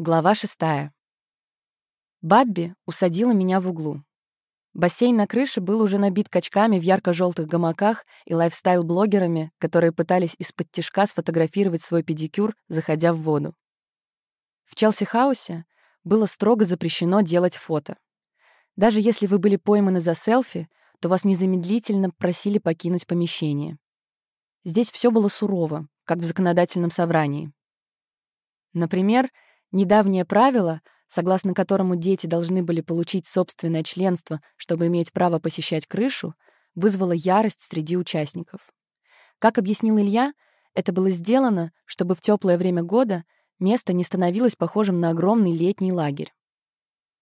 Глава шестая. Бабби усадила меня в углу. Бассейн на крыше был уже набит качками в ярко-желтых гамаках и лайфстайл-блогерами, которые пытались из-под тишка сфотографировать свой педикюр, заходя в воду. В Челси-хаусе было строго запрещено делать фото. Даже если вы были пойманы за селфи, то вас незамедлительно просили покинуть помещение. Здесь все было сурово, как в законодательном собрании. Например, Недавнее правило, согласно которому дети должны были получить собственное членство, чтобы иметь право посещать крышу, вызвало ярость среди участников. Как объяснил Илья, это было сделано, чтобы в теплое время года место не становилось похожим на огромный летний лагерь.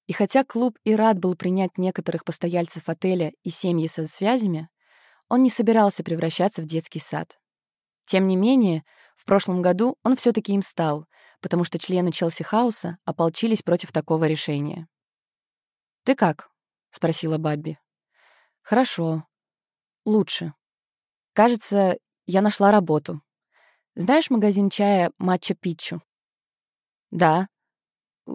И хотя клуб и рад был принять некоторых постояльцев отеля и семьи со связями, он не собирался превращаться в детский сад. Тем не менее, в прошлом году он все таки им стал, потому что члены Челси Хауса ополчились против такого решения. «Ты как?» — спросила Бабби. «Хорошо. Лучше. Кажется, я нашла работу. Знаешь магазин чая Матча Питчу?» «Да.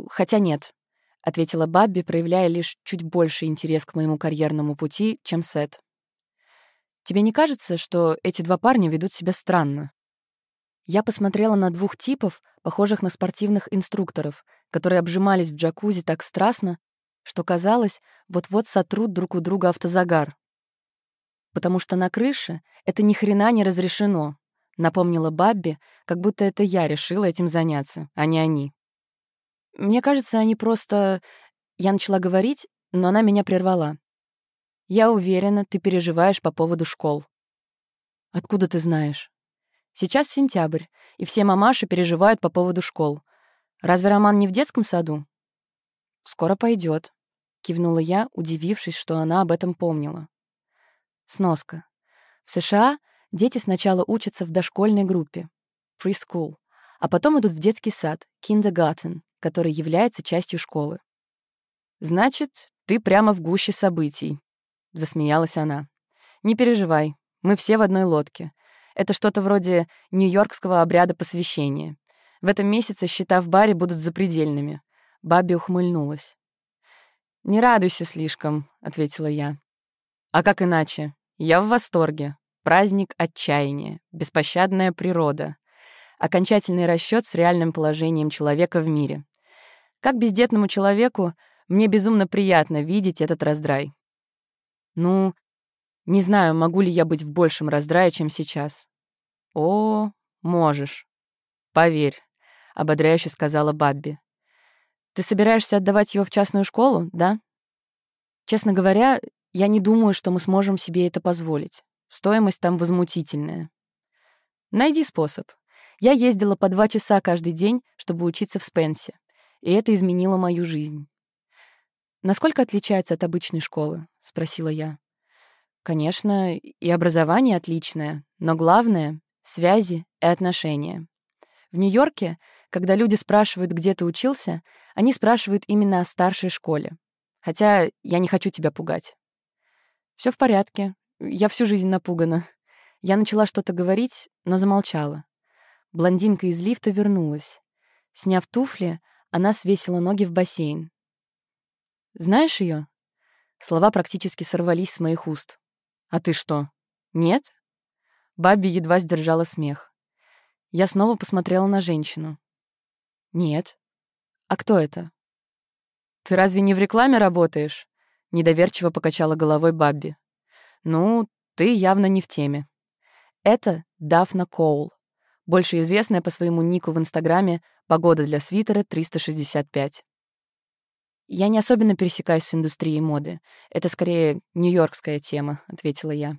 Хотя нет», — ответила Бабби, проявляя лишь чуть больше интерес к моему карьерному пути, чем Сет. «Тебе не кажется, что эти два парня ведут себя странно?» Я посмотрела на двух типов, похожих на спортивных инструкторов, которые обжимались в джакузи так страстно, что казалось, вот-вот сотрут друг у друга автозагар. «Потому что на крыше это ни хрена не разрешено», — напомнила Бабби, как будто это я решила этим заняться, а не они. Мне кажется, они просто... Я начала говорить, но она меня прервала. «Я уверена, ты переживаешь по поводу школ». «Откуда ты знаешь?» Сейчас сентябрь, и все мамаши переживают по поводу школ. Разве Роман не в детском саду? Скоро пойдет, кивнула я, удивившись, что она об этом помнила. Сноска. В США дети сначала учатся в дошкольной группе preschool, а потом идут в детский сад kindergarten, который является частью школы. Значит, ты прямо в гуще событий, засмеялась она. Не переживай, мы все в одной лодке. Это что-то вроде нью-йоркского обряда посвящения. В этом месяце счета в баре будут запредельными. Бабби ухмыльнулась. «Не радуйся слишком», — ответила я. «А как иначе? Я в восторге. Праздник отчаяния, беспощадная природа, окончательный расчет с реальным положением человека в мире. Как бездетному человеку мне безумно приятно видеть этот раздрай. Ну, не знаю, могу ли я быть в большем раздрае, чем сейчас. О, можешь. Поверь, ободряюще сказала Бабби. Ты собираешься отдавать его в частную школу, да? Честно говоря, я не думаю, что мы сможем себе это позволить. Стоимость там возмутительная. Найди способ. Я ездила по два часа каждый день, чтобы учиться в Спенсе, и это изменило мою жизнь. «Насколько отличается от обычной школы?» — спросила я. Конечно, и образование отличное, но главное — связи и отношения. В Нью-Йорке, когда люди спрашивают, где ты учился, они спрашивают именно о старшей школе. Хотя я не хочу тебя пугать. Все в порядке. Я всю жизнь напугана. Я начала что-то говорить, но замолчала. Блондинка из лифта вернулась. Сняв туфли, она свесила ноги в бассейн. «Знаешь ее? Слова практически сорвались с моих уст. «А ты что, нет?» Бабби едва сдержала смех. Я снова посмотрела на женщину. «Нет. А кто это?» «Ты разве не в рекламе работаешь?» Недоверчиво покачала головой Бабби. «Ну, ты явно не в теме. Это Дафна Коул, больше известная по своему нику в Инстаграме «Погода для свитера 365». «Я не особенно пересекаюсь с индустрией моды. Это скорее нью-йоркская тема», — ответила я.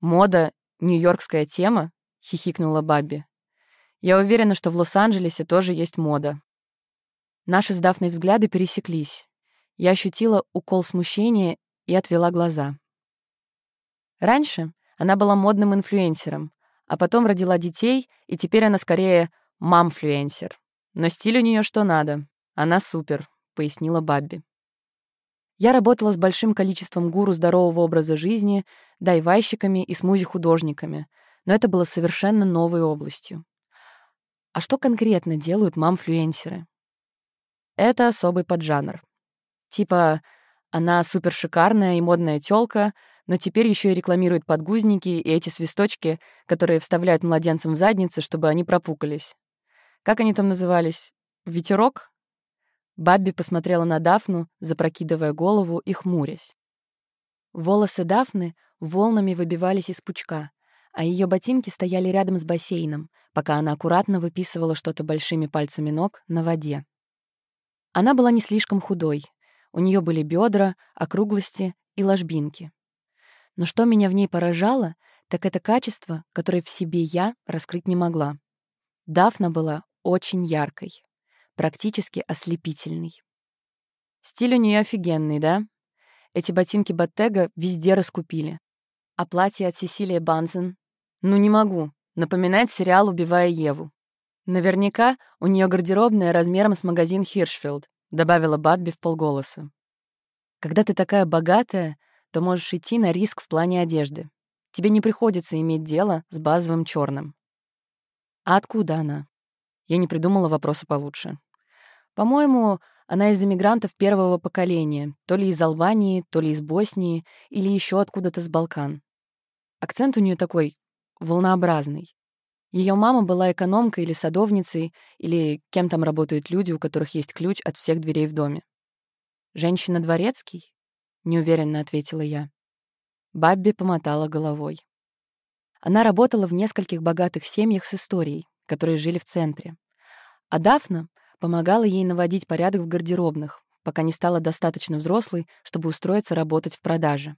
«Мода — нью-йоркская тема?» — хихикнула Бабби. «Я уверена, что в Лос-Анджелесе тоже есть мода». Наши с Дафной взгляды пересеклись. Я ощутила укол смущения и отвела глаза. Раньше она была модным инфлюенсером, а потом родила детей, и теперь она скорее мамфлюенсер. Но стиль у нее что надо. Она супер. — пояснила Бабби. Я работала с большим количеством гуру здорового образа жизни, дайвайщиками и смузи-художниками, но это было совершенно новой областью. А что конкретно делают мамфлюенсеры? Это особый поджанр. Типа, она супер шикарная и модная тёлка, но теперь еще и рекламирует подгузники и эти свисточки, которые вставляют младенцам в задницы, чтобы они пропукались. Как они там назывались? Ветерок? Бабби посмотрела на Дафну, запрокидывая голову и хмурясь. Волосы Дафны волнами выбивались из пучка, а ее ботинки стояли рядом с бассейном, пока она аккуратно выписывала что-то большими пальцами ног на воде. Она была не слишком худой. У нее были бедра, округлости и ложбинки. Но что меня в ней поражало, так это качество, которое в себе я раскрыть не могла. Дафна была очень яркой, практически ослепительной. Стиль у нее офигенный, да? Эти ботинки Боттега везде раскупили. А платье от Сесилии Банзен? Ну не могу. Напоминает сериал «Убивая Еву». Наверняка у нее гардеробная размером с магазин Хиршфилд, добавила Бабби в полголоса. Когда ты такая богатая, то можешь идти на риск в плане одежды. Тебе не приходится иметь дело с базовым черным. А откуда она? Я не придумала вопроса получше. По-моему, она из эмигрантов первого поколения, то ли из Албании, то ли из Боснии, или еще откуда-то с Балкан. Акцент у нее такой волнообразный. Ее мама была экономкой или садовницей, или кем там работают люди, у которых есть ключ от всех дверей в доме. «Женщина дворецкий?» — неуверенно ответила я. Бабби помотала головой. Она работала в нескольких богатых семьях с историей, которые жили в центре. А Дафна помогала ей наводить порядок в гардеробных, пока не стала достаточно взрослой, чтобы устроиться работать в продаже.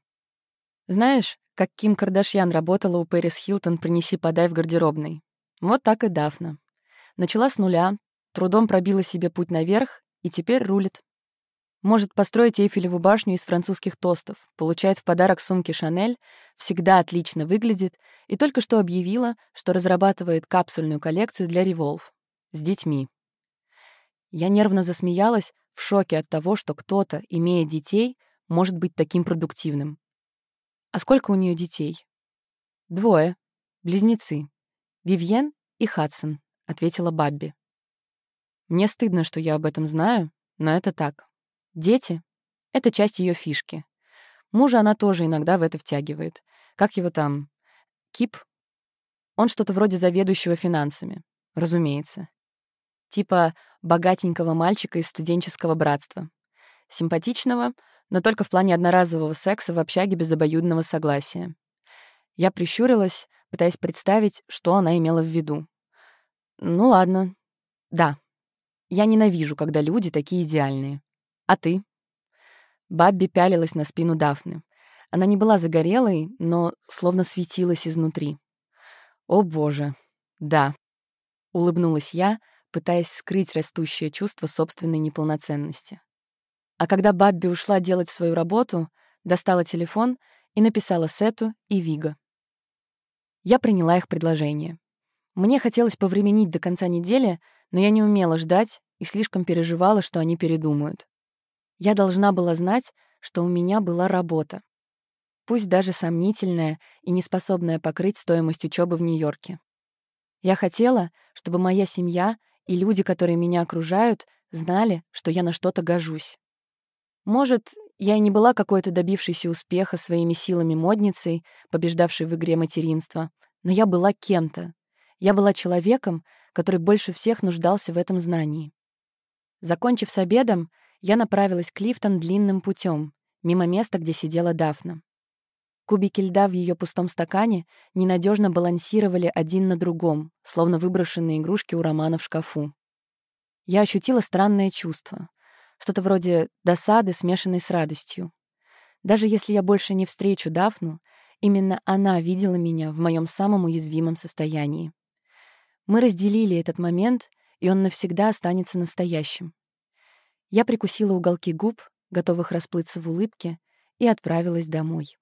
Знаешь, как Ким Кардашьян работала у Пэрис Хилтон «Принеси-подай» в гардеробной. Вот так и Дафна. Начала с нуля, трудом пробила себе путь наверх и теперь рулит. Может построить Эйфелеву башню из французских тостов, получает в подарок сумки «Шанель», всегда отлично выглядит и только что объявила, что разрабатывает капсульную коллекцию для Revolve с детьми. Я нервно засмеялась, в шоке от того, что кто-то, имея детей, может быть таким продуктивным. «А сколько у нее детей?» «Двое. Близнецы. Вивьен и Хадсон», — ответила Бабби. «Мне стыдно, что я об этом знаю, но это так. Дети — это часть ее фишки. Мужа она тоже иногда в это втягивает. Как его там? Кип? Он что-то вроде заведующего финансами. Разумеется. Типа богатенького мальчика из студенческого братства. Симпатичного, но только в плане одноразового секса в общаге без обоюдного согласия. Я прищурилась, пытаясь представить, что она имела в виду. Ну ладно. Да. Я ненавижу, когда люди такие идеальные. А ты? Бабби пялилась на спину Дафны. Она не была загорелой, но словно светилась изнутри. «О, боже! Да!» — улыбнулась я, пытаясь скрыть растущее чувство собственной неполноценности. А когда Бабби ушла делать свою работу, достала телефон и написала Сету и Вига. Я приняла их предложение. Мне хотелось повременить до конца недели, но я не умела ждать и слишком переживала, что они передумают. Я должна была знать, что у меня была работа. Пусть даже сомнительная и неспособная покрыть стоимость учебы в Нью-Йорке. Я хотела, чтобы моя семья и люди, которые меня окружают, знали, что я на что-то гожусь. Может, я и не была какой-то добившейся успеха своими силами модницей, побеждавшей в игре материнства, но я была кем-то. Я была человеком, который больше всех нуждался в этом знании. Закончив с обедом, я направилась к лифтам длинным путем, мимо места, где сидела Дафна. Кубики льда в ее пустом стакане ненадежно балансировали один на другом, словно выброшенные игрушки у романа в шкафу. Я ощутила странное чувство. Что-то вроде досады, смешанной с радостью. Даже если я больше не встречу Дафну, именно она видела меня в моем самом уязвимом состоянии. Мы разделили этот момент, и он навсегда останется настоящим. Я прикусила уголки губ, готовых расплыться в улыбке, и отправилась домой.